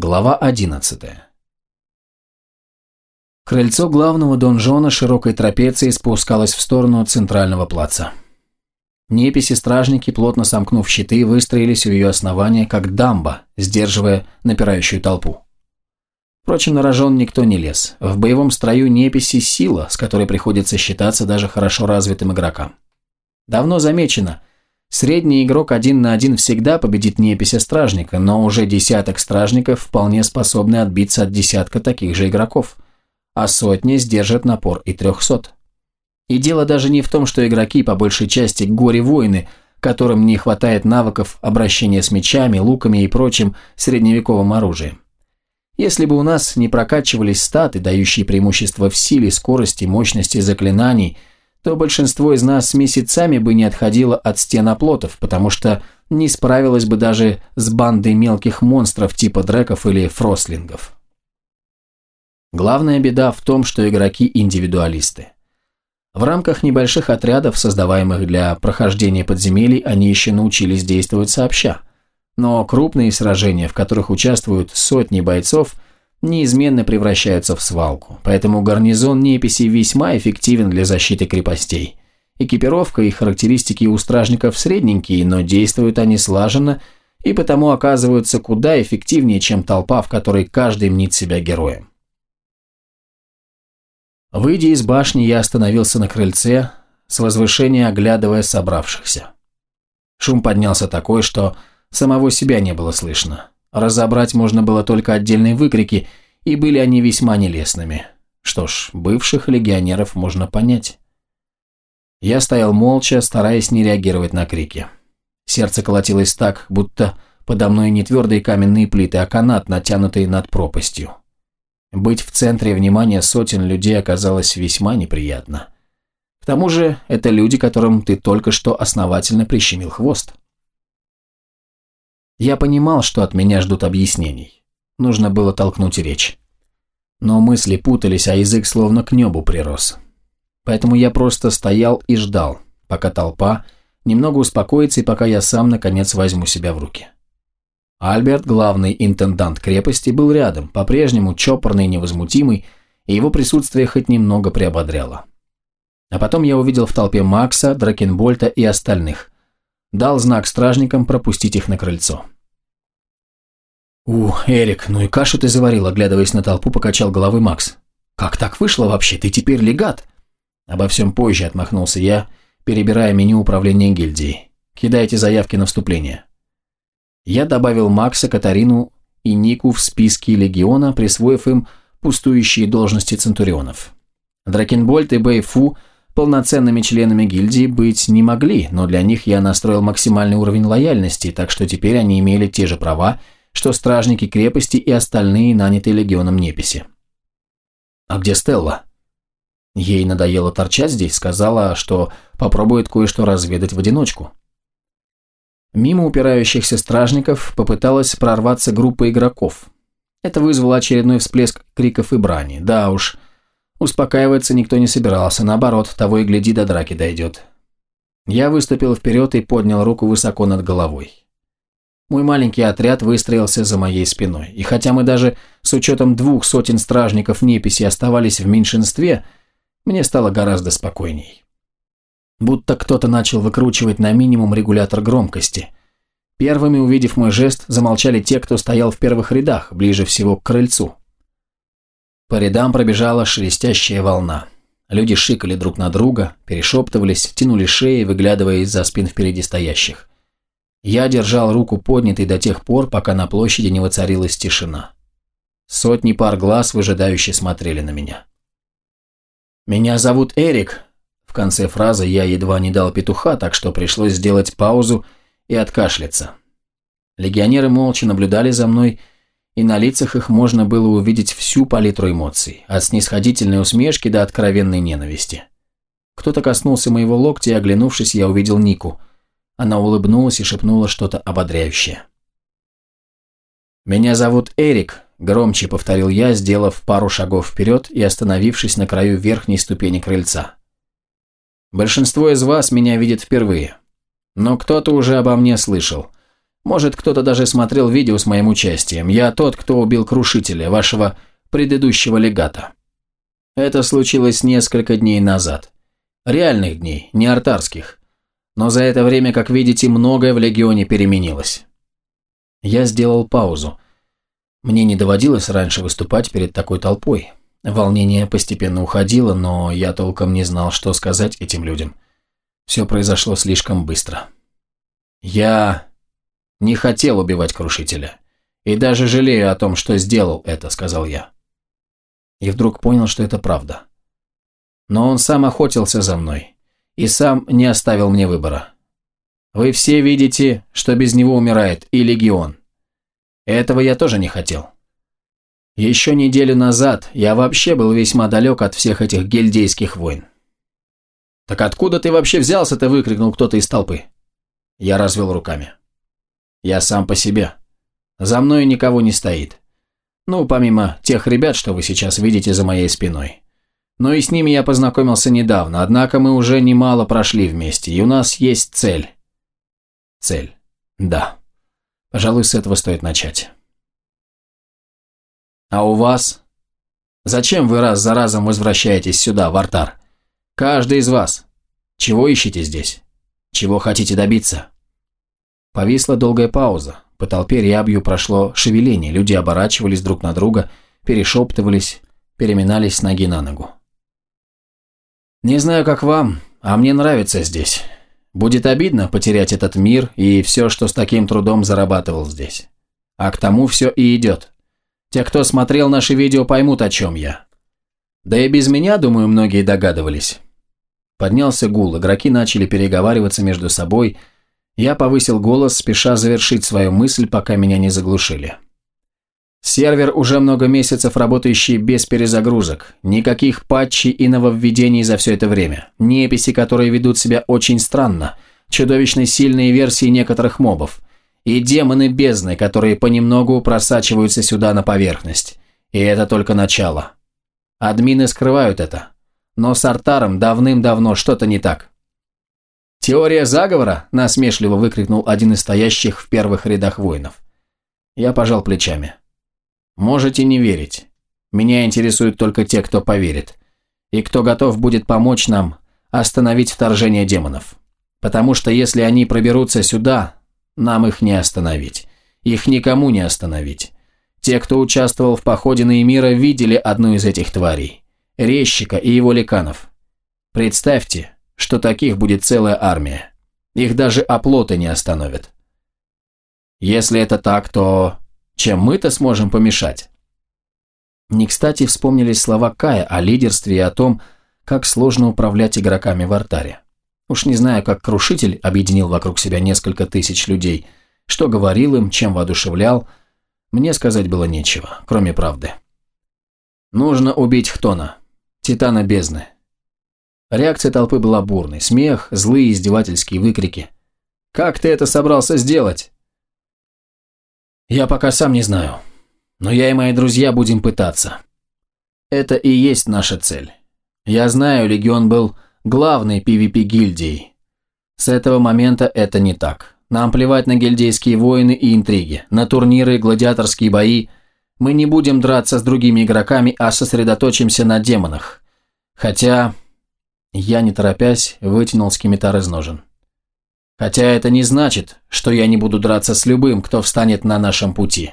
Глава 11 Крыльцо главного донжона широкой трапецией спускалось в сторону центрального плаца. Неписи стражники, плотно сомкнув щиты, выстроились у ее основания, как дамба, сдерживая напирающую толпу. Впрочем, на рожон никто не лез. В боевом строю неписи сила, с которой приходится считаться даже хорошо развитым игрокам. Давно замечено, средний игрок один на один всегда победит непися стражника, но уже десяток стражников вполне способны отбиться от десятка таких же игроков, а сотни сдержат напор и трехсот. И дело даже не в том, что игроки по большей части горе-воины, которым не хватает навыков обращения с мечами, луками и прочим средневековым оружием. Если бы у нас не прокачивались статы, дающие преимущество в силе, скорости, мощности заклинаний, то большинство из нас месяцами бы не отходило от стен оплотов, потому что не справилось бы даже с бандой мелких монстров типа дреков или фрослингов. Главная беда в том, что игроки индивидуалисты. В рамках небольших отрядов, создаваемых для прохождения подземелий, они еще научились действовать сообща. Но крупные сражения, в которых участвуют сотни бойцов, неизменно превращаются в свалку, поэтому гарнизон неписи весьма эффективен для защиты крепостей. Экипировка и характеристики у стражников средненькие, но действуют они слаженно и потому оказываются куда эффективнее, чем толпа, в которой каждый мнит себя героем. Выйдя из башни, я остановился на крыльце, с возвышения оглядывая собравшихся. Шум поднялся такой, что самого себя не было слышно. Разобрать можно было только отдельные выкрики, и были они весьма нелестными. Что ж, бывших легионеров можно понять. Я стоял молча, стараясь не реагировать на крики. Сердце колотилось так, будто подо мной не твердые каменные плиты, а канат, натянутый над пропастью. Быть в центре внимания сотен людей оказалось весьма неприятно. К тому же, это люди, которым ты только что основательно прищемил хвост. Я понимал, что от меня ждут объяснений. Нужно было толкнуть речь. Но мысли путались, а язык словно к небу прирос. Поэтому я просто стоял и ждал, пока толпа немного успокоится и пока я сам, наконец, возьму себя в руки. Альберт, главный интендант крепости, был рядом, по-прежнему чопорный и невозмутимый, и его присутствие хоть немного приободряло. А потом я увидел в толпе Макса, Дракенбольта и остальных. Дал знак стражникам пропустить их на крыльцо. «У, Эрик, ну и кашу ты заварил», оглядываясь на толпу, покачал головой Макс. «Как так вышло вообще? Ты теперь легат?» «Обо всем позже», отмахнулся я, перебирая меню управления гильдией. «Кидайте заявки на вступление». Я добавил Макса, Катарину и Нику в списки легиона, присвоив им пустующие должности центурионов. Дракенбольт и Бэйфу полноценными членами гильдии быть не могли, но для них я настроил максимальный уровень лояльности, так что теперь они имели те же права, что стражники крепости и остальные нанятые легионом неписи. «А где Стелла?» Ей надоело торчать здесь, сказала, что попробует кое-что разведать в одиночку. Мимо упирающихся стражников попыталась прорваться группа игроков. Это вызвало очередной всплеск криков и брани. Да уж, успокаиваться никто не собирался, наоборот, того и гляди до драки дойдет. Я выступил вперед и поднял руку высоко над головой. Мой маленький отряд выстроился за моей спиной, и хотя мы даже с учетом двух сотен стражников неписи оставались в меньшинстве, мне стало гораздо спокойней будто кто-то начал выкручивать на минимум регулятор громкости. Первыми, увидев мой жест, замолчали те, кто стоял в первых рядах, ближе всего к крыльцу. По рядам пробежала шелестящая волна. Люди шикали друг на друга, перешептывались, тянули шеи, выглядывая из-за спин впереди стоящих. Я держал руку поднятой до тех пор, пока на площади не воцарилась тишина. Сотни пар глаз выжидающе смотрели на меня. «Меня зовут Эрик», в конце фразы я едва не дал петуха, так что пришлось сделать паузу и откашляться. Легионеры молча наблюдали за мной, и на лицах их можно было увидеть всю палитру эмоций, от снисходительной усмешки до откровенной ненависти. Кто-то коснулся моего локтя, и, оглянувшись, я увидел Нику. Она улыбнулась и шепнула что-то ободряющее. «Меня зовут Эрик», – громче повторил я, сделав пару шагов вперед и остановившись на краю верхней ступени крыльца. Большинство из вас меня видит впервые. Но кто-то уже обо мне слышал. Может, кто-то даже смотрел видео с моим участием. Я тот, кто убил Крушителя, вашего предыдущего легата. Это случилось несколько дней назад. Реальных дней, не артарских. Но за это время, как видите, многое в Легионе переменилось. Я сделал паузу. Мне не доводилось раньше выступать перед такой толпой. Волнение постепенно уходило, но я толком не знал, что сказать этим людям. Все произошло слишком быстро. Я не хотел убивать Крушителя. И даже жалею о том, что сделал это, сказал я. И вдруг понял, что это правда. Но он сам охотился за мной. И сам не оставил мне выбора. Вы все видите, что без него умирает и Легион. Этого я тоже не хотел. Еще неделю назад я вообще был весьма далек от всех этих гильдейских войн. «Так откуда ты вообще взялся-то?» – выкрикнул кто-то из толпы. Я развел руками. «Я сам по себе. За мной никого не стоит. Ну, помимо тех ребят, что вы сейчас видите за моей спиной. Но и с ними я познакомился недавно, однако мы уже немало прошли вместе, и у нас есть цель. Цель. Да. Пожалуй, с этого стоит начать. А у вас? Зачем вы раз за разом возвращаетесь сюда, в Артар? Каждый из вас. Чего ищете здесь? Чего хотите добиться? Повисла долгая пауза. По толпе рябью прошло шевеление, люди оборачивались друг на друга, перешептывались, переминались с ноги на ногу. «Не знаю, как вам, а мне нравится здесь. Будет обидно потерять этот мир и все, что с таким трудом зарабатывал здесь. А к тому все и идет. Те, кто смотрел наши видео, поймут, о чем я. Да и без меня, думаю, многие догадывались. Поднялся гул, игроки начали переговариваться между собой. Я повысил голос, спеша завершить свою мысль, пока меня не заглушили. Сервер уже много месяцев работающий без перезагрузок. Никаких патчей и нововведений за все это время. Неписи, которые ведут себя очень странно. Чудовищно сильные версии некоторых мобов. И демоны бездны, которые понемногу просачиваются сюда на поверхность. И это только начало. Админы скрывают это. Но с Артаром давным-давно что-то не так. «Теория заговора?» – насмешливо выкрикнул один из стоящих в первых рядах воинов. Я пожал плечами. Можете не верить. Меня интересуют только те, кто поверит. И кто готов будет помочь нам остановить вторжение демонов. Потому что если они проберутся сюда, нам их не остановить. Их никому не остановить. Те, кто участвовал в походе на Эмира, видели одну из этих тварей. Резчика и его ликанов. Представьте, что таких будет целая армия. Их даже оплоты не остановят. Если это так, то чем мы-то сможем помешать? Не кстати вспомнились слова Кая о лидерстве и о том, как сложно управлять игроками в артаре. Уж не знаю, как Крушитель объединил вокруг себя несколько тысяч людей, что говорил им, чем воодушевлял, мне сказать было нечего, кроме правды. Нужно убить Хтона, Титана бездны. Реакция толпы была бурной, смех, злые издевательские выкрики. «Как ты это собрался сделать?» Я пока сам не знаю. Но я и мои друзья будем пытаться. Это и есть наша цель. Я знаю, Легион был главной PvP-гильдией. С этого момента это не так. Нам плевать на гильдейские войны и интриги, на турниры, гладиаторские бои. Мы не будем драться с другими игроками, а сосредоточимся на демонах. Хотя... Я, не торопясь, вытянул скимитар из ножен. Хотя это не значит, что я не буду драться с любым, кто встанет на нашем пути.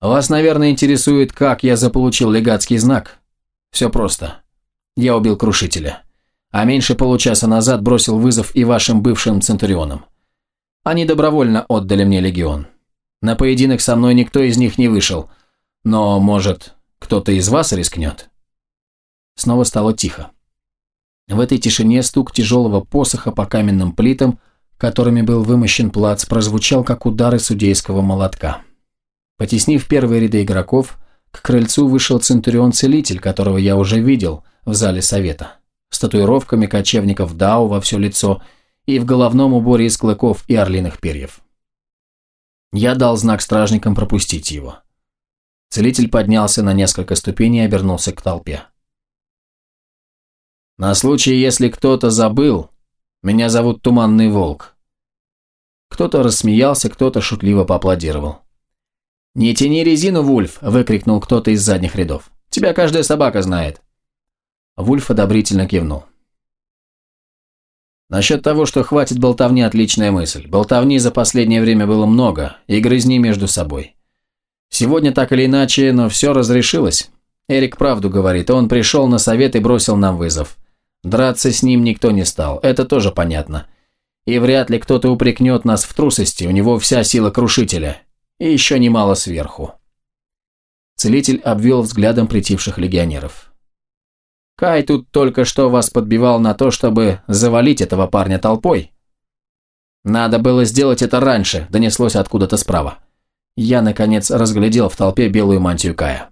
Вас, наверное, интересует, как я заполучил легатский знак. Все просто. Я убил Крушителя. А меньше получаса назад бросил вызов и вашим бывшим Центурионам. Они добровольно отдали мне легион. На поединок со мной никто из них не вышел. Но, может, кто-то из вас рискнет? Снова стало тихо. В этой тишине стук тяжелого посоха по каменным плитам – которыми был вымощен плац, прозвучал как удары судейского молотка. Потеснив первые ряды игроков, к крыльцу вышел Центурион-целитель, которого я уже видел в зале совета, с татуировками кочевников Дау во все лицо и в головном уборе из клыков и орлиных перьев. Я дал знак стражникам пропустить его. Целитель поднялся на несколько ступеней и обернулся к толпе. «На случай, если кто-то забыл, меня зовут Туманный Волк. Кто-то рассмеялся, кто-то шутливо поаплодировал. «Не тяни резину, Вульф!» – выкрикнул кто-то из задних рядов. «Тебя каждая собака знает!» Вульф одобрительно кивнул. Насчет того, что хватит болтовни, отличная мысль. Болтовни за последнее время было много, и грызни между собой. Сегодня так или иначе, но все разрешилось. Эрик правду говорит, он пришел на совет и бросил нам вызов. Драться с ним никто не стал, это тоже понятно. И вряд ли кто-то упрекнет нас в трусости, у него вся сила крушителя. И еще немало сверху. Целитель обвел взглядом притивших легионеров. Кай тут только что вас подбивал на то, чтобы завалить этого парня толпой. Надо было сделать это раньше, донеслось откуда-то справа. Я, наконец, разглядел в толпе белую мантию Кая.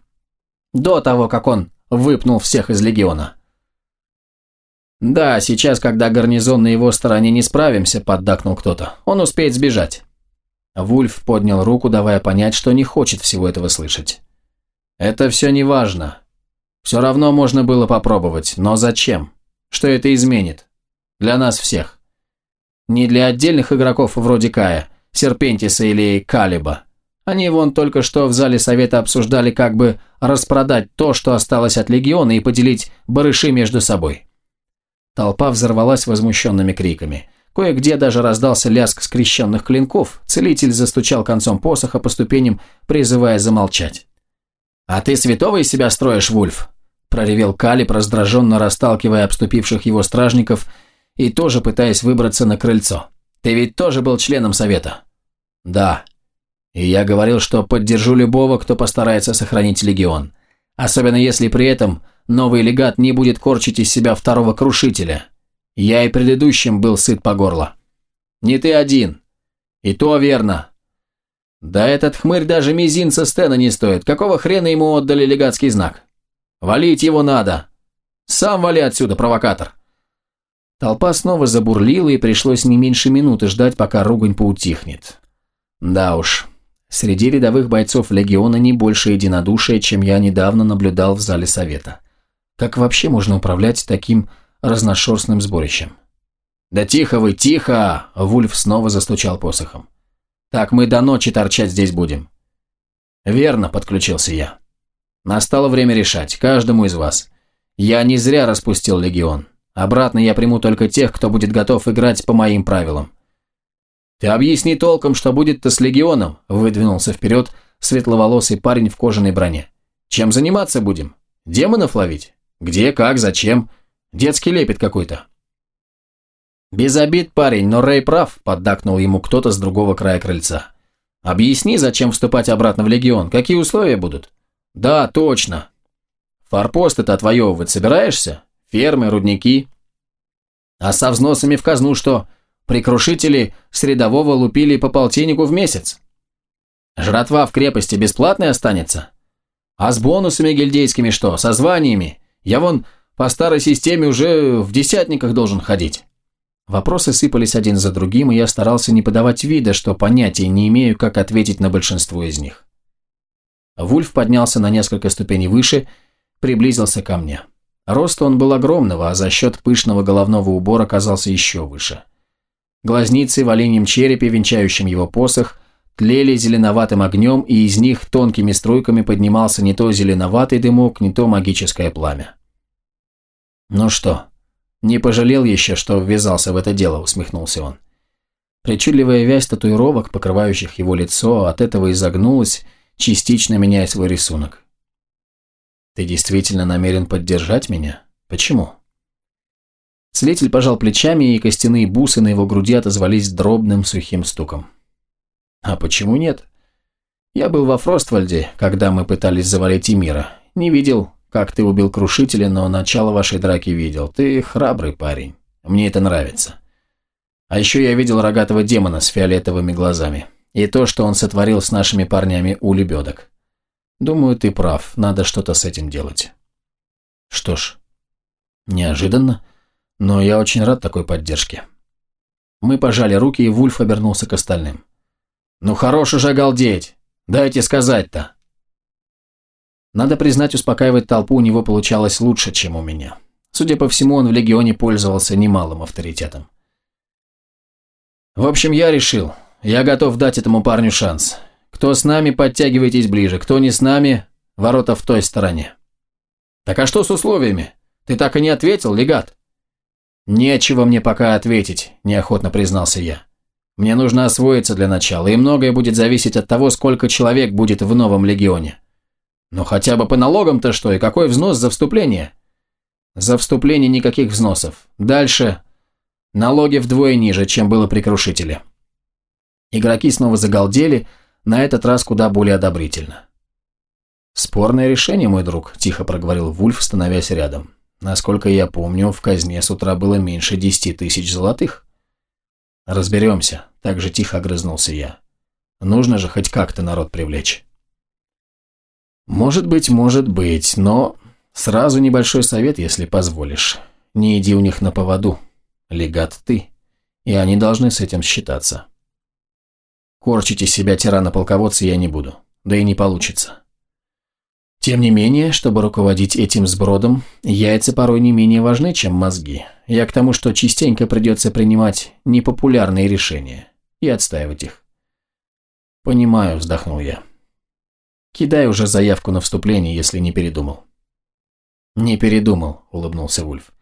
До того, как он выпнул всех из легиона. «Да, сейчас, когда гарнизон на его стороне не справимся», – поддакнул кто-то. «Он успеет сбежать». Вульф поднял руку, давая понять, что не хочет всего этого слышать. «Это все не важно. Все равно можно было попробовать, но зачем? Что это изменит? Для нас всех. Не для отдельных игроков вроде Кая, Серпентиса или Калиба. Они вон только что в зале совета обсуждали, как бы распродать то, что осталось от легиона, и поделить барыши между собой. Толпа взорвалась возмущенными криками. Кое-где даже раздался лязг скрещенных клинков. Целитель застучал концом посоха по ступеням, призывая замолчать. «А ты святого из себя строишь, Вульф?» проревел Калиб, раздраженно расталкивая обступивших его стражников и тоже пытаясь выбраться на крыльцо. «Ты ведь тоже был членом совета?» «Да. И я говорил, что поддержу любого, кто постарается сохранить легион. Особенно если при этом новый легат не будет корчить из себя второго крушителя. Я и предыдущим был сыт по горло. Не ты один. И то верно. Да этот хмырь даже мизинца Стена не стоит. Какого хрена ему отдали легатский знак? Валить его надо. Сам вали отсюда, провокатор. Толпа снова забурлила, и пришлось не меньше минуты ждать, пока ругань поутихнет. Да уж, среди рядовых бойцов легиона не больше единодушия, чем я недавно наблюдал в зале совета. Как вообще можно управлять таким разношерстным сборищем? «Да тихо вы, тихо!» – Вульф снова застучал посохом. Так мы до ночи торчать здесь будем». «Верно», – подключился я. «Настало время решать, каждому из вас. Я не зря распустил легион. Обратно я приму только тех, кто будет готов играть по моим правилам». «Ты объясни толком, что будет-то с легионом», – выдвинулся вперед светловолосый парень в кожаной броне. «Чем заниматься будем? Демонов ловить? Где, как, зачем? Детский лепет какой-то». «Без обид, парень, но Рэй прав», – поддакнул ему кто-то с другого края крыльца. «Объясни, зачем вступать обратно в Легион, какие условия будут?» «Да, точно. Форпосты-то отвоевывать собираешься? Фермы, рудники?» «А со взносами в казну что? Прикрушители с рядового лупили по полтиннику в месяц?» «Жратва в крепости бесплатной останется?» «А с бонусами гильдейскими что? Со званиями? Я вон по старой системе уже в десятниках должен ходить». Вопросы сыпались один за другим, и я старался не подавать вида, что понятия не имею, как ответить на большинство из них. Вульф поднялся на несколько ступеней выше, приблизился ко мне. Рост он был огромного, а за счет пышного головного убора казался еще выше. Глазницы в оленьем черепе, венчающем его посох, тлели зеленоватым огнем, и из них тонкими струйками поднимался не то зеленоватый дымок, не то магическое пламя. «Ну что, «Не пожалел еще, что ввязался в это дело», – усмехнулся он. Причудливая вязь татуировок, покрывающих его лицо, от этого изогнулась, частично меняя свой рисунок. «Ты действительно намерен поддержать меня? Почему?» Целитель пожал плечами, и костяные бусы на его груди отозвались дробным сухим стуком. «А почему нет? Я был во Фроствальде, когда мы пытались завалить Эмира. Не видел, как ты убил Крушителя, но начало вашей драки видел. Ты храбрый парень. Мне это нравится. А еще я видел рогатого демона с фиолетовыми глазами. И то, что он сотворил с нашими парнями у лебедок. Думаю, ты прав. Надо что-то с этим делать. Что ж, неожиданно, но я очень рад такой поддержке. Мы пожали руки, и Вульф обернулся к остальным. «Ну хорош уже галдеть! Дайте сказать-то!» Надо признать, успокаивать толпу у него получалось лучше, чем у меня. Судя по всему, он в Легионе пользовался немалым авторитетом. В общем, я решил, Я готов дать этому парню шанс. Кто с нами, подтягивайтесь ближе. Кто не с нами, ворота в той стороне. Так а что с условиями? Ты так и не ответил, легат? Нечего мне пока ответить, неохотно признался я. Мне нужно освоиться для начала, и многое будет зависеть от того, сколько человек будет в новом легионе. Но хотя бы по налогам-то что, и какой взнос за вступление? За вступление никаких взносов. Дальше налоги вдвое ниже, чем было при крушителе. Игроки снова загалдели, на этот раз куда более одобрительно. «Спорное решение, мой друг», – тихо проговорил Вульф, становясь рядом. «Насколько я помню, в казне с утра было меньше десяти тысяч золотых». «Разберемся», – так же тихо огрызнулся я. «Нужно же хоть как-то народ привлечь». «Может быть, может быть, но сразу небольшой совет, если позволишь. Не иди у них на поводу. Легат ты, и они должны с этим считаться». Корчить из себя тирана-полководца я не буду, да и не получится. Тем не менее, чтобы руководить этим сбродом, яйца порой не менее важны, чем мозги. Я к тому, что частенько придется принимать непопулярные решения и отстаивать их. «Понимаю», – вздохнул я. «Кидай уже заявку на вступление, если не передумал». «Не передумал», – улыбнулся Вульф.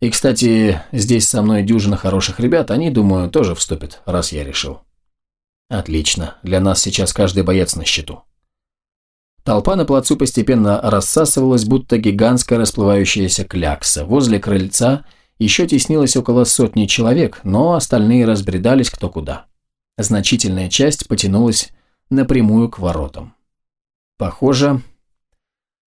«И, кстати, здесь со мной дюжина хороших ребят, они, думаю, тоже вступят, раз я решил». «Отлично, для нас сейчас каждый боец на счету». Толпа на плацу постепенно рассасывалась, будто гигантская расплывающаяся клякса. Возле крыльца еще теснилось около сотни человек, но остальные разбредались кто куда. Значительная часть потянулась напрямую к воротам. Похоже,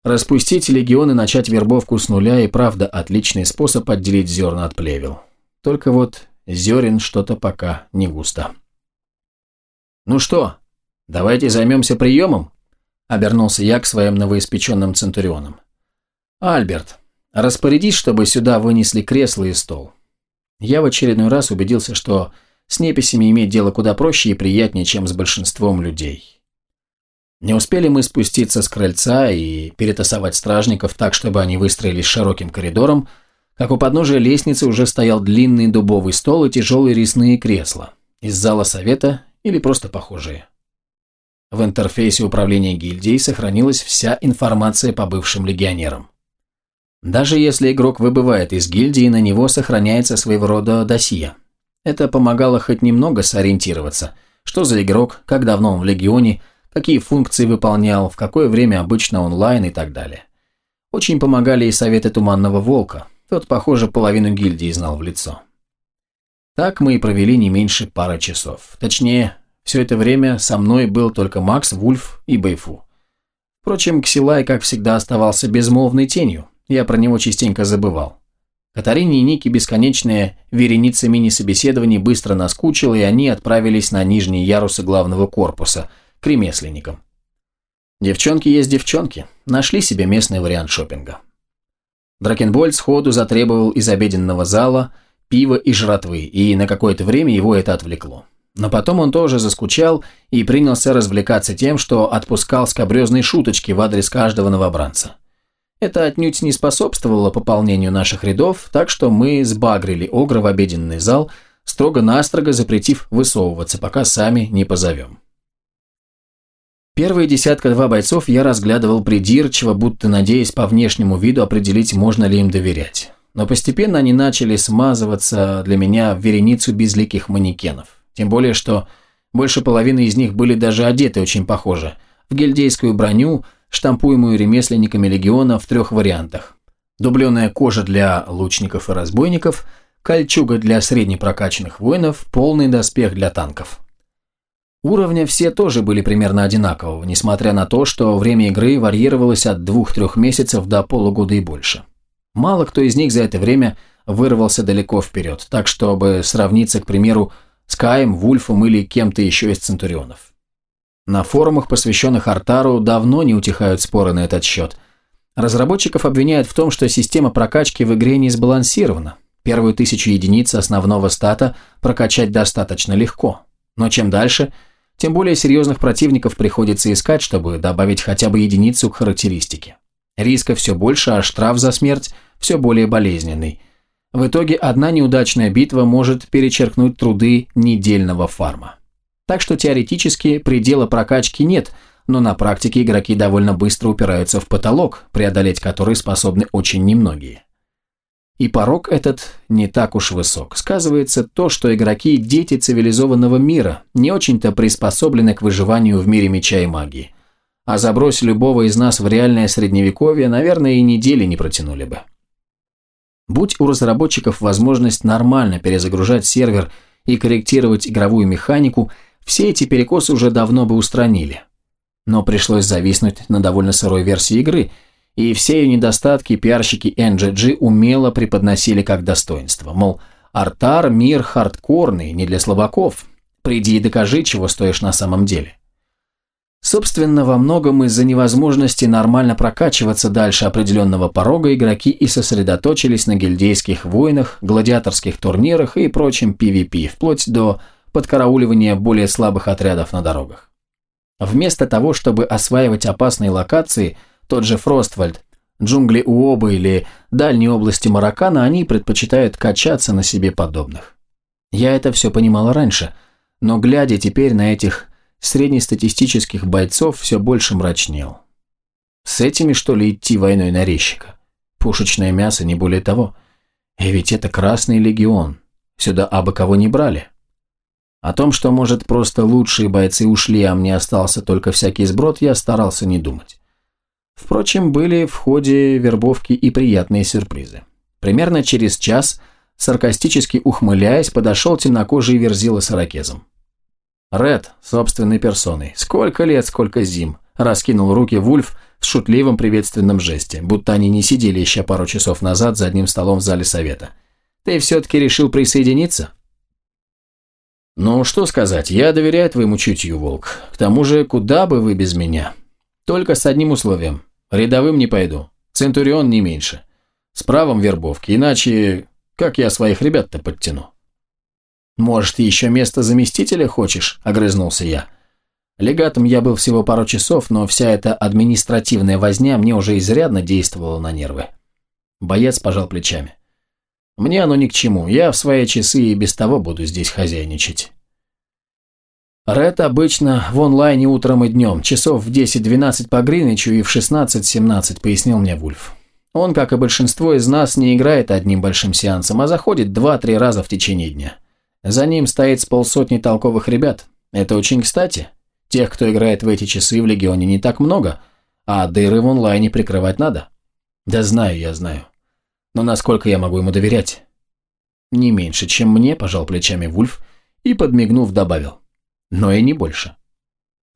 распустить легион и начать вербовку с нуля и правда отличный способ отделить зерна от плевел. Только вот зерен что-то пока не густо. «Ну что, давайте займемся приемом?» Обернулся я к своим новоиспеченным центурионам. «Альберт, распорядись, чтобы сюда вынесли кресло и стол». Я в очередной раз убедился, что с неписями иметь дело куда проще и приятнее, чем с большинством людей. Не успели мы спуститься с крыльца и перетасовать стражников так, чтобы они выстроились широким коридором, как у подножия лестницы уже стоял длинный дубовый стол и тяжелые резные кресла. Из зала совета или просто похожие. В интерфейсе управления гильдией сохранилась вся информация по бывшим легионерам. Даже если игрок выбывает из гильдии, на него сохраняется своего рода досье. Это помогало хоть немного сориентироваться, что за игрок, как давно он в легионе, какие функции выполнял, в какое время обычно онлайн и так далее. Очень помогали и советы Туманного Волка, тот, похоже, половину гильдии знал в лицо. Так мы и провели не меньше пары часов. Точнее, все это время со мной был только Макс, Вульф и Бэйфу. Впрочем, Ксилай, как всегда, оставался безмолвной тенью. Я про него частенько забывал. Катарине и Нике бесконечная вереница мини-собеседований быстро наскучила, и они отправились на нижние ярусы главного корпуса, к ремесленникам. Девчонки есть девчонки, нашли себе местный вариант шопинга. Дракенбольд сходу затребовал из обеденного зала пива и жратвы, и на какое-то время его это отвлекло. Но потом он тоже заскучал и принялся развлекаться тем, что отпускал скобрезные шуточки в адрес каждого новобранца. Это отнюдь не способствовало пополнению наших рядов, так что мы сбагрили Огра в обеденный зал, строго-настрого запретив высовываться, пока сами не позовем. Первые десятка-два бойцов я разглядывал придирчиво, будто надеясь по внешнему виду определить, можно ли им доверять. Но постепенно они начали смазываться для меня в вереницу безликих манекенов. Тем более, что больше половины из них были даже одеты очень похоже. В гильдейскую броню, штампуемую ремесленниками легиона в трех вариантах. Дубленая кожа для лучников и разбойников, кольчуга для среднепрокачанных воинов, полный доспех для танков. Уровня все тоже были примерно одинакового, несмотря на то, что время игры варьировалось от двух-трех месяцев до полугода и больше. Мало кто из них за это время вырвался далеко вперед, так чтобы сравниться, к примеру, с Каем, Вульфом или кем-то еще из Центурионов. На форумах, посвященных Артару, давно не утихают споры на этот счет. Разработчиков обвиняют в том, что система прокачки в игре не сбалансирована. Первую тысячу единиц основного стата прокачать достаточно легко. Но чем дальше, тем более серьезных противников приходится искать, чтобы добавить хотя бы единицу к характеристике. Риска все больше, а штраф за смерть все более болезненный – в итоге одна неудачная битва может перечеркнуть труды недельного фарма. Так что теоретически предела прокачки нет, но на практике игроки довольно быстро упираются в потолок, преодолеть который способны очень немногие. И порог этот не так уж высок. Сказывается то, что игроки – дети цивилизованного мира, не очень-то приспособлены к выживанию в мире меча и магии. А забрось любого из нас в реальное средневековье, наверное, и недели не протянули бы. Будь у разработчиков возможность нормально перезагружать сервер и корректировать игровую механику, все эти перекосы уже давно бы устранили. Но пришлось зависнуть на довольно сырой версии игры – и все ее недостатки пиарщики NGG умело преподносили как достоинство. Мол, Артар – мир хардкорный, не для слабаков. Приди и докажи, чего стоишь на самом деле. Собственно, во многом из-за невозможности нормально прокачиваться дальше определенного порога игроки и сосредоточились на гильдейских войнах, гладиаторских турнирах и прочем PvP, вплоть до подкарауливания более слабых отрядов на дорогах. Вместо того, чтобы осваивать опасные локации – тот же Фроствальд, джунгли Уоба или дальние области Маракана, они предпочитают качаться на себе подобных. Я это все понимала раньше, но глядя теперь на этих среднестатистических бойцов, все больше мрачнел. С этими, что ли, идти войной на резчика? Пушечное мясо, не более того. И ведь это Красный Легион. Сюда абы кого не брали. О том, что, может, просто лучшие бойцы ушли, а мне остался только всякий сброд, я старался не думать. Впрочем, были в ходе вербовки и приятные сюрпризы. Примерно через час, саркастически ухмыляясь, подошел темнокожий верзила с ирокезом. «Ред, собственной персоной. Сколько лет, сколько зим!» Раскинул руки Вульф в шутливом приветственном жесте, будто они не сидели еще пару часов назад за одним столом в зале совета. «Ты все-таки решил присоединиться?» «Ну, что сказать, я доверяю твоему чутью, Волк. К тому же, куда бы вы без меня? Только с одним условием. Рядовым не пойду. Центурион не меньше. С правом вербовки, иначе как я своих ребят-то подтяну? Может, еще место заместителя хочешь? Огрызнулся я. Легатом я был всего пару часов, но вся эта административная возня мне уже изрядно действовала на нервы. Боец пожал плечами. Мне оно ни к чему, я в свои часы и без того буду здесь хозяйничать. Ред обычно в онлайне утром и днем, часов в 10-12 по Гринвичу и в 16-17, пояснил мне Вульф. Он, как и большинство из нас, не играет одним большим сеансом, а заходит 2-3 раза в течение дня. За ним стоит с полсотни толковых ребят. Это очень кстати. Тех, кто играет в эти часы в Легионе, не так много, а дыры в онлайне прикрывать надо. Да знаю я, знаю. Но насколько я могу ему доверять? Не меньше, чем мне, пожал плечами Вульф и, подмигнув, добавил но и не больше.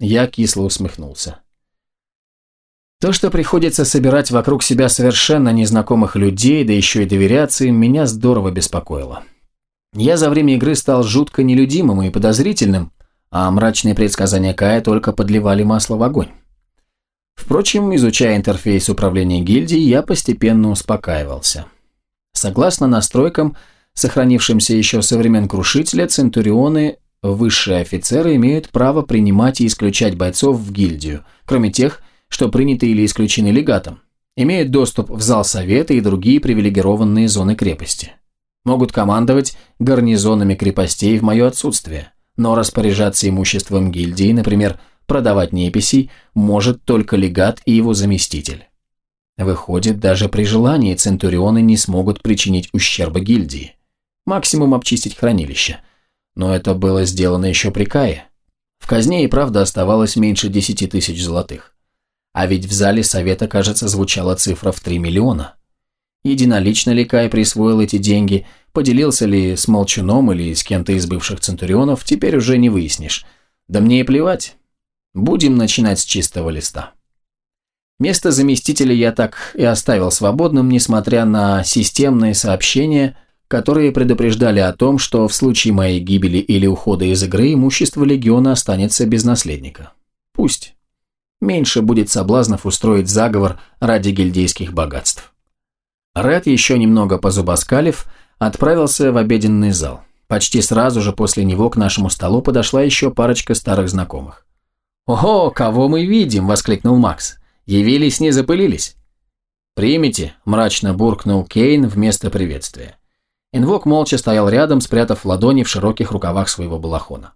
Я кисло усмехнулся. То, что приходится собирать вокруг себя совершенно незнакомых людей, да еще и доверяться им, меня здорово беспокоило. Я за время игры стал жутко нелюдимым и подозрительным, а мрачные предсказания Кая только подливали масло в огонь. Впрочем, изучая интерфейс управления гильдией, я постепенно успокаивался. Согласно настройкам, сохранившимся еще со времен Крушителя, Центурионы Высшие офицеры имеют право принимать и исключать бойцов в гильдию, кроме тех, что приняты или исключены легатом. Имеют доступ в зал совета и другие привилегированные зоны крепости. Могут командовать гарнизонами крепостей в мое отсутствие, но распоряжаться имуществом гильдии, например, продавать неписей, может только легат и его заместитель. Выходит, даже при желании центурионы не смогут причинить ущерба гильдии. Максимум обчистить хранилище – но это было сделано еще при Кае. В казне и правда оставалось меньше десяти тысяч золотых. А ведь в зале совета, кажется, звучала цифра в три миллиона. Единолично ли Кай присвоил эти деньги, поделился ли с Молчуном или с кем-то из бывших центурионов, теперь уже не выяснишь. Да мне и плевать. Будем начинать с чистого листа. Место заместителя я так и оставил свободным, несмотря на системные сообщения, которые предупреждали о том, что в случае моей гибели или ухода из игры имущество Легиона останется без наследника. Пусть. Меньше будет соблазнов устроить заговор ради гильдейских богатств. Ред, еще немного позубоскалив, отправился в обеденный зал. Почти сразу же после него к нашему столу подошла еще парочка старых знакомых. «Ого, кого мы видим!» – воскликнул Макс. «Явились, не запылились?» «Примите», – мрачно буркнул Кейн вместо приветствия. Инвок молча стоял рядом, спрятав ладони в широких рукавах своего балахона.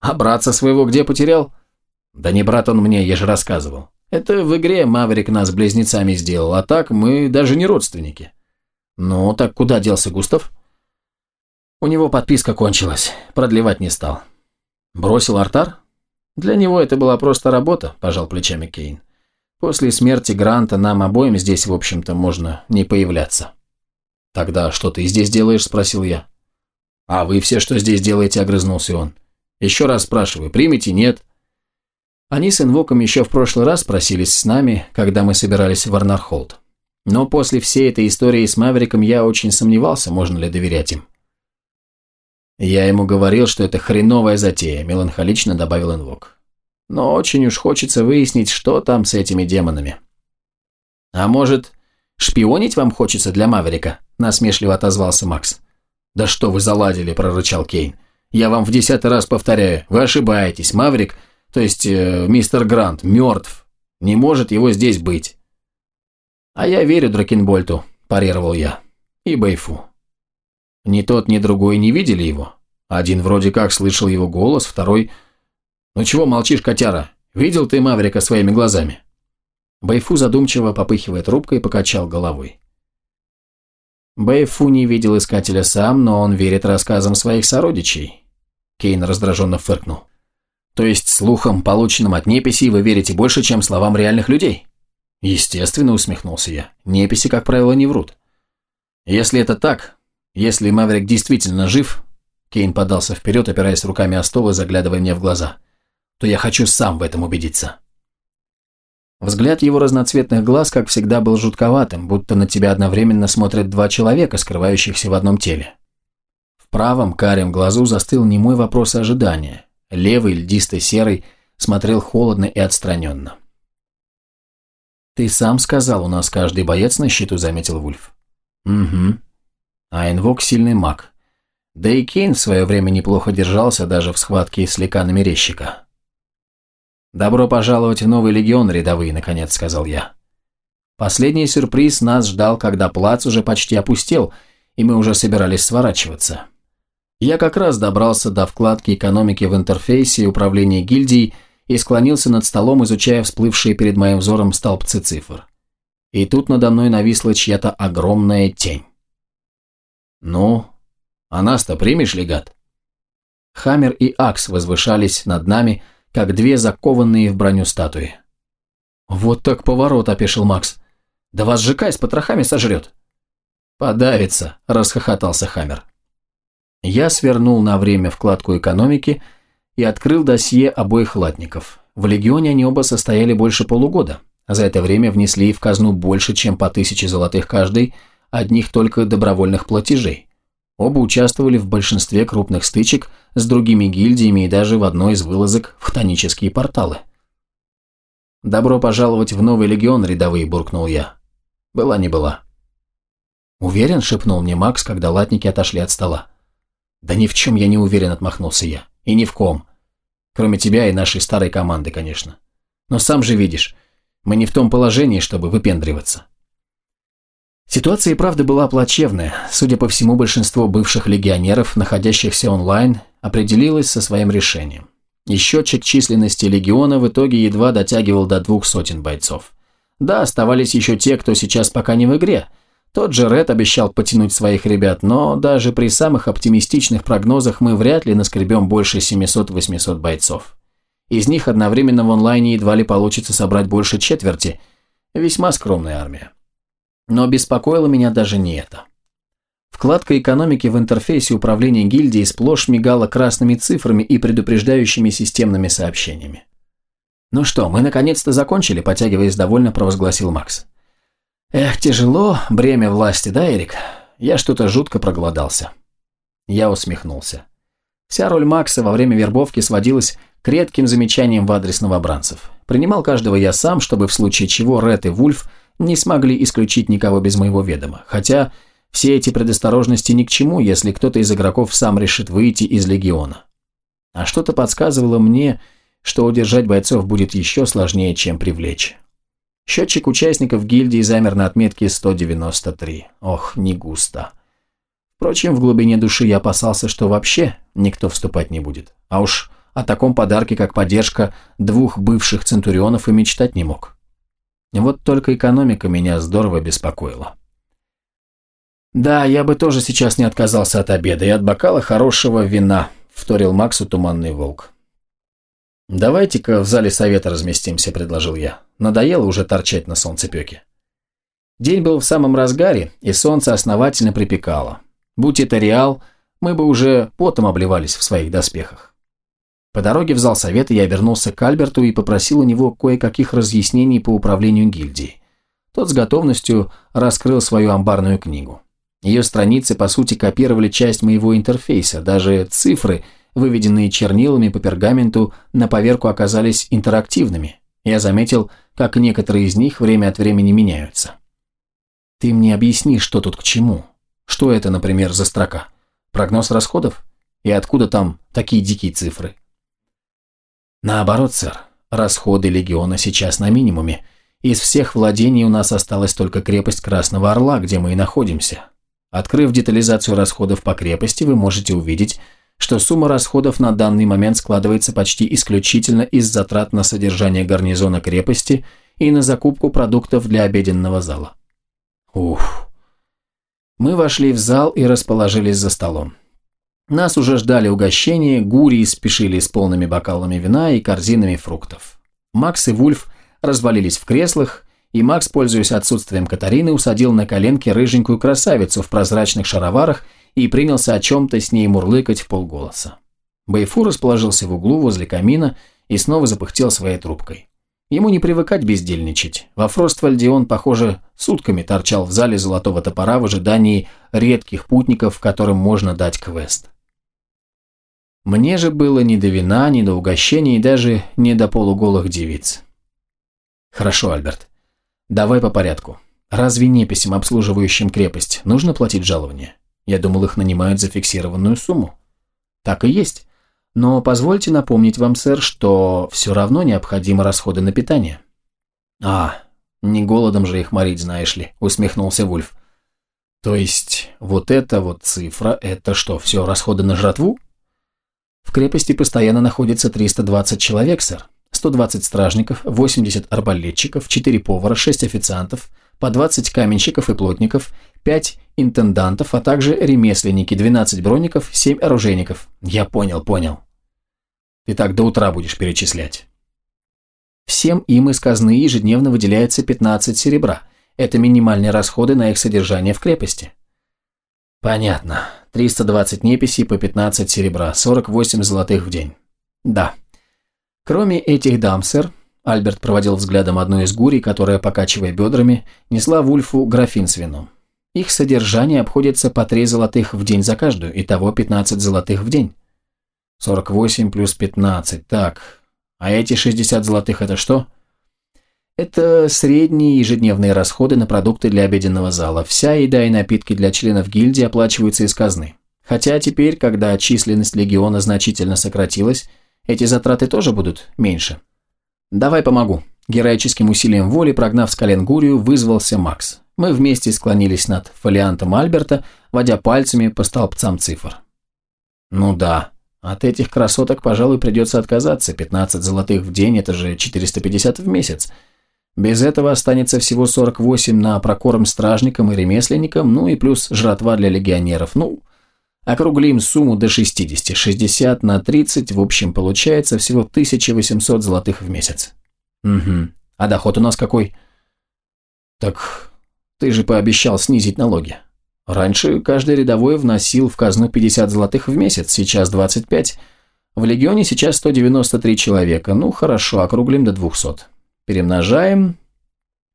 А братца своего где потерял? Да не брат он мне, я же рассказывал. Это в игре Маврик нас близнецами сделал, а так мы даже не родственники. Ну, так куда делся Густав? У него подписка кончилась, продлевать не стал. Бросил артар? Для него это была просто работа, пожал плечами Кейн. После смерти Гранта нам обоим здесь, в общем-то, можно не появляться. Тогда что ты здесь делаешь, спросил я. А вы все что здесь делаете, огрызнулся он. Еще раз спрашиваю, примете, нет? Они с Инвоком еще в прошлый раз просились с нами, когда мы собирались в Арнархолд. Но после всей этой истории с Мавриком я очень сомневался, можно ли доверять им. Я ему говорил, что это хреновая затея, меланхолично добавил Инвок. Но очень уж хочется выяснить, что там с этими демонами. А может, шпионить вам хочется для Маврика? Насмешливо отозвался Макс. Да что вы заладили, прорычал Кейн. Я вам в десятый раз повторяю, вы ошибаетесь, Маврик – то есть э, мистер Грант, мертв. Не может его здесь быть. А я верю Дракенбольту, парировал я. И Бейфу. Ни тот, ни другой не видели его. Один вроде как слышал его голос, второй... Ну чего молчишь, котяра? Видел ты Маврика своими глазами? Бэйфу задумчиво попыхивая трубкой покачал головой. Бэйфу не видел искателя сам, но он верит рассказам своих сородичей. Кейн раздраженно фыркнул. То есть слухам, полученным от неписей, вы верите больше, чем словам реальных людей? Естественно, усмехнулся я. Неписи, как правило, не врут. Если это так, если Маврик действительно жив, Кейн подался вперед, опираясь руками о стол и заглядывая мне в глаза, то я хочу сам в этом убедиться. Взгляд его разноцветных глаз, как всегда, был жутковатым, будто на тебя одновременно смотрят два человека, скрывающихся в одном теле. В правом карем глазу застыл немой вопрос ожидания – Левый, льдисто-серый, смотрел холодно и отстраненно. «Ты сам сказал, у нас каждый боец на счету», — заметил Вульф. «Угу. А сильный маг. Да и Кейн в свое время неплохо держался даже в схватке с ликанами резчика». «Добро пожаловать в новый легион, рядовые», — наконец сказал я. Последний сюрприз нас ждал, когда плац уже почти опустел, и мы уже собирались сворачиваться. Я как раз добрался до вкладки экономики в интерфейсе управления гильдией и склонился над столом, изучая всплывшие перед моим взором столбцы цифр. И тут надо мной нависла чья-то огромная тень. «Ну, а нас-то примешь, легат?» Хаммер и Акс возвышались над нами, как две закованные в броню статуи. «Вот так поворот», — опешил Макс. «Да вас же Кай с потрохами сожрет». «Подавится», — расхохотался Хаммер. Я свернул на время вкладку экономики и открыл досье обоих латников. В легионе они оба состояли больше полугода. За это время внесли в казну больше, чем по тысяче золотых каждый, одних только добровольных платежей. Оба участвовали в большинстве крупных стычек с другими гильдиями и даже в одной из вылазок в хтонические порталы. «Добро пожаловать в новый легион, рядовые», – буркнул я. «Была не была». «Уверен?» – шепнул мне Макс, когда латники отошли от стола. «Да ни в чем я не уверен», — отмахнулся я. «И ни в ком. Кроме тебя и нашей старой команды, конечно. Но сам же видишь, мы не в том положении, чтобы выпендриваться». Ситуация и правда была плачевная. Судя по всему, большинство бывших легионеров, находящихся онлайн, определилось со своим решением. И счетчик численности легиона в итоге едва дотягивал до двух сотен бойцов. Да, оставались еще те, кто сейчас пока не в игре – тот же Ред обещал потянуть своих ребят, но даже при самых оптимистичных прогнозах мы вряд ли наскребем больше 700-800 бойцов. Из них одновременно в онлайне едва ли получится собрать больше четверти. Весьма скромная армия. Но беспокоило меня даже не это. Вкладка экономики в интерфейсе управления гильдией сплошь мигала красными цифрами и предупреждающими системными сообщениями. «Ну что, мы наконец-то закончили», – потягиваясь довольно, провозгласил Макс. Эх, тяжело, бремя власти, да, Эрик? Я что-то жутко проголодался. Я усмехнулся. Вся роль Макса во время вербовки сводилась к редким замечаниям в адрес новобранцев. Принимал каждого я сам, чтобы в случае чего Ред и Вульф не смогли исключить никого без моего ведома. Хотя все эти предосторожности ни к чему, если кто-то из игроков сам решит выйти из Легиона. А что-то подсказывало мне, что удержать бойцов будет еще сложнее, чем привлечь. Счетчик участников гильдии замер на отметке 193. Ох, не густо. Впрочем, в глубине души я опасался, что вообще никто вступать не будет. А уж о таком подарке, как поддержка двух бывших центурионов, и мечтать не мог. Вот только экономика меня здорово беспокоила. «Да, я бы тоже сейчас не отказался от обеда и от бокала хорошего вина», – вторил Максу туманный волк. «Давайте-ка в зале совета разместимся», – предложил я. Надоело уже торчать на солнцепеке. День был в самом разгаре, и солнце основательно припекало. Будь это реал, мы бы уже потом обливались в своих доспехах. По дороге в зал совета я обернулся к Альберту и попросил у него кое-каких разъяснений по управлению гильдией. Тот с готовностью раскрыл свою амбарную книгу. Ее страницы, по сути, копировали часть моего интерфейса, даже цифры, выведенные чернилами по пергаменту, на поверку оказались интерактивными. Я заметил, как некоторые из них время от времени меняются. «Ты мне объясни, что тут к чему. Что это, например, за строка? Прогноз расходов? И откуда там такие дикие цифры?» «Наоборот, сэр. Расходы легиона сейчас на минимуме. Из всех владений у нас осталась только крепость Красного Орла, где мы и находимся. Открыв детализацию расходов по крепости, вы можете увидеть, что сумма расходов на данный момент складывается почти исключительно из затрат на содержание гарнизона крепости и на закупку продуктов для обеденного зала. Ух. Мы вошли в зал и расположились за столом. Нас уже ждали угощения, гурии спешили с полными бокалами вина и корзинами фруктов. Макс и Вульф развалились в креслах, и Макс, пользуясь отсутствием Катарины, усадил на коленки рыженькую красавицу в прозрачных шароварах и принялся о чем-то с ней мурлыкать в полголоса. Байфу расположился в углу возле камина и снова запыхтел своей трубкой. Ему не привыкать бездельничать. Во Фроствальде он, похоже, сутками торчал в зале золотого топора в ожидании редких путников, которым можно дать квест. Мне же было ни до вина, ни до угощений, и даже не до полуголых девиц. Хорошо, Альберт. Давай по порядку. Разве неписям, обслуживающим крепость, нужно платить жалование? Я думал, их нанимают за фиксированную сумму. Так и есть. Но позвольте напомнить вам, сэр, что все равно необходимы расходы на питание. А, не голодом же их морить, знаешь ли, усмехнулся Вульф. То есть, вот эта вот цифра, это что, все расходы на жратву? В крепости постоянно находится 320 человек, сэр. 120 стражников, 80 арбалетчиков, 4 повара, 6 официантов, по 20 каменщиков и плотников, 5 интендантов, а также ремесленники, 12 броников, 7 оружейников. Я понял, понял. Ты так до утра будешь перечислять. Всем им из казны ежедневно выделяется 15 серебра. Это минимальные расходы на их содержание в крепости. Понятно. 320 неписей по 15 серебра, 48 золотых в день. Да. Кроме этих дам, сэр, Альберт проводил взглядом одну из гурий, которая, покачивая бедрами, несла Вульфу графин с вином. Их содержание обходится по 3 золотых в день за каждую, итого 15 золотых в день. 48 плюс 15, так. А эти 60 золотых это что? Это средние ежедневные расходы на продукты для обеденного зала. Вся еда и напитки для членов гильдии оплачиваются из казны. Хотя теперь, когда численность легиона значительно сократилась, эти затраты тоже будут меньше. «Давай помогу». Героическим усилием воли, прогнав с колен Гурию, вызвался Макс. Мы вместе склонились над фолиантом Альберта, водя пальцами по столбцам цифр. «Ну да, от этих красоток, пожалуй, придется отказаться. 15 золотых в день – это же 450 в месяц. Без этого останется всего 48 на прокорм стражникам и ремесленникам, ну и плюс жратва для легионеров. Ну, Округлим сумму до 60. 60 на 30, в общем, получается всего 1800 золотых в месяц. Угу. А доход у нас какой? Так ты же пообещал снизить налоги. Раньше каждый рядовой вносил в казну 50 золотых в месяц, сейчас 25. В легионе сейчас 193 человека. Ну, хорошо, округлим до 200. Перемножаем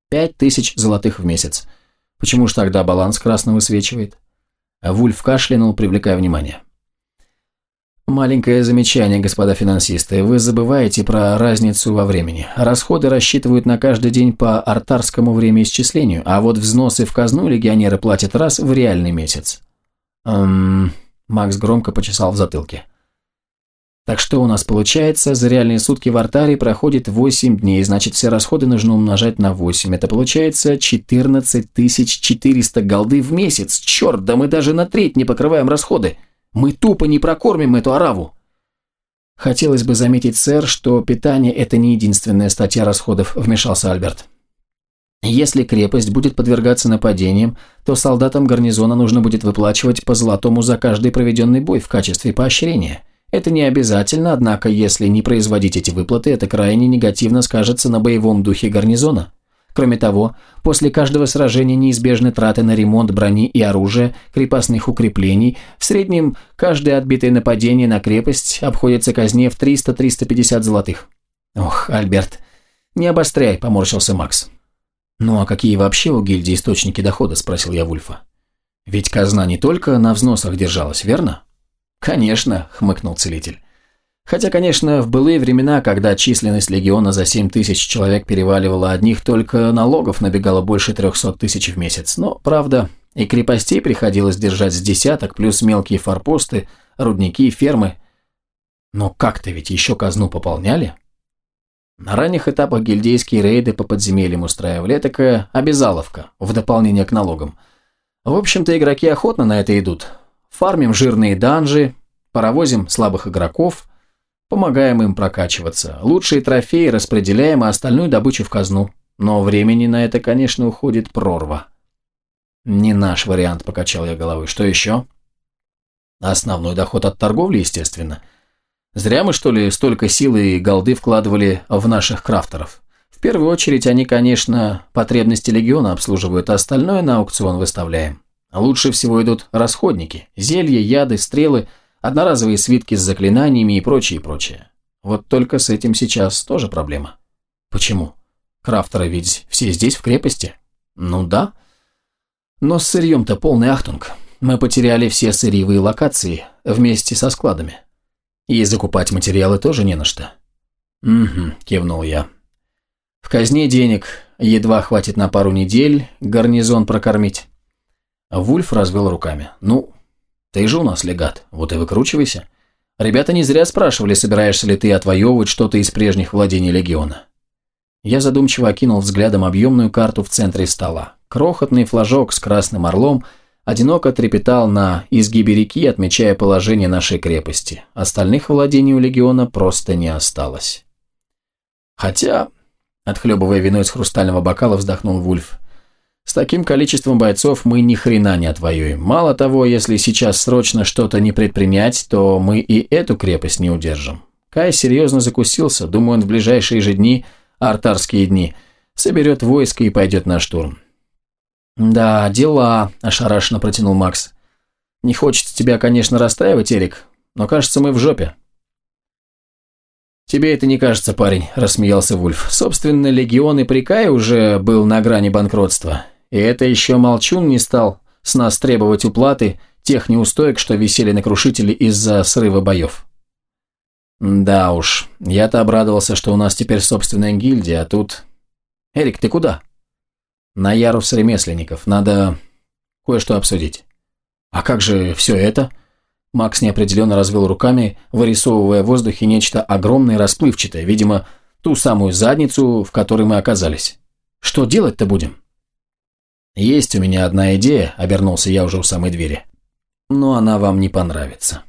5000 золотых в месяц. Почему же тогда баланс красно высвечивает? Вульф кашлянул, привлекая внимание. Маленькое замечание, господа финансисты. Вы забываете про разницу во времени. Расходы рассчитывают на каждый день по артарскому времяисчислению, а вот взносы в казну легионеры платят раз в реальный месяц. Эм... Макс громко почесал в затылке. Так что у нас получается, за реальные сутки в артаре проходит 8 дней, значит все расходы нужно умножать на 8. Это получается 14 400 голды в месяц. Черт, да мы даже на треть не покрываем расходы. Мы тупо не прокормим эту араву. Хотелось бы заметить, сэр, что питание – это не единственная статья расходов, вмешался Альберт. Если крепость будет подвергаться нападениям, то солдатам гарнизона нужно будет выплачивать по золотому за каждый проведенный бой в качестве поощрения. Это не обязательно, однако если не производить эти выплаты, это крайне негативно скажется на боевом духе гарнизона. Кроме того, после каждого сражения неизбежны траты на ремонт брони и оружия, крепостных укреплений. В среднем, каждое отбитое нападение на крепость обходится казне в 300-350 золотых. Ох, Альберт, не обостряй, поморщился Макс. Ну а какие вообще у гильдии источники дохода, спросил я Вульфа. Ведь казна не только на взносах держалась, верно? Конечно, хмыкнул целитель. Хотя, конечно, в былые времена, когда численность легиона за 7 тысяч человек переваливала одних, только налогов набегало больше 300 тысяч в месяц. Но, правда, и крепостей приходилось держать с десяток, плюс мелкие форпосты, рудники, фермы. Но как-то ведь еще казну пополняли. На ранних этапах гильдейские рейды по подземельям устраивали, такая обязаловка, в дополнение к налогам. В общем-то, игроки охотно на это идут. Фармим жирные данжи, паровозим слабых игроков – Помогаем им прокачиваться. Лучшие трофеи распределяем, а остальную добычу в казну. Но времени на это, конечно, уходит прорва. Не наш вариант, покачал я головой. Что еще? Основной доход от торговли, естественно. Зря мы, что ли, столько силы и голды вкладывали в наших крафтеров. В первую очередь они, конечно, потребности легиона обслуживают, а остальное на аукцион выставляем. Лучше всего идут расходники. Зелья, яды, стрелы – одноразовые свитки с заклинаниями и прочее, прочее. Вот только с этим сейчас тоже проблема. Почему? Крафтеры ведь все здесь, в крепости? Ну да. Но с сырьем-то полный ахтунг. Мы потеряли все сырьевые локации вместе со складами. И закупать материалы тоже не на что. Угу, кивнул я. В казне денег едва хватит на пару недель гарнизон прокормить. Вульф развел руками. Ну, ты же у нас легат, вот и выкручивайся. Ребята не зря спрашивали, собираешься ли ты отвоевывать что-то из прежних владений легиона. Я задумчиво окинул взглядом объемную карту в центре стола. Крохотный флажок с красным орлом одиноко трепетал на изгибе реки, отмечая положение нашей крепости. Остальных владений у легиона просто не осталось. Хотя, отхлебывая вино из хрустального бокала, вздохнул Вульф. С таким количеством бойцов мы ни хрена не отвоюем. Мало того, если сейчас срочно что-то не предпринять, то мы и эту крепость не удержим. Кай серьезно закусился, думаю, он в ближайшие же дни, артарские дни, соберет войско и пойдет на штурм. «Да, дела», – ошарашенно протянул Макс. «Не хочется тебя, конечно, расстраивать, Эрик, но кажется, мы в жопе». «Тебе это не кажется, парень», – рассмеялся Вульф. «Собственно, легион и при уже был на грани банкротства. И это еще Молчун не стал с нас требовать уплаты тех неустоек, что висели на крушителе из-за срыва боев. Да уж, я-то обрадовался, что у нас теперь собственная гильдия, а тут... Эрик, ты куда? На ярус ремесленников, надо кое-что обсудить. А как же все это? Макс неопределенно развел руками, вырисовывая в воздухе нечто огромное и расплывчатое, видимо, ту самую задницу, в которой мы оказались. Что делать-то будем? «Есть у меня одна идея», – обернулся я уже у самой двери. «Но она вам не понравится».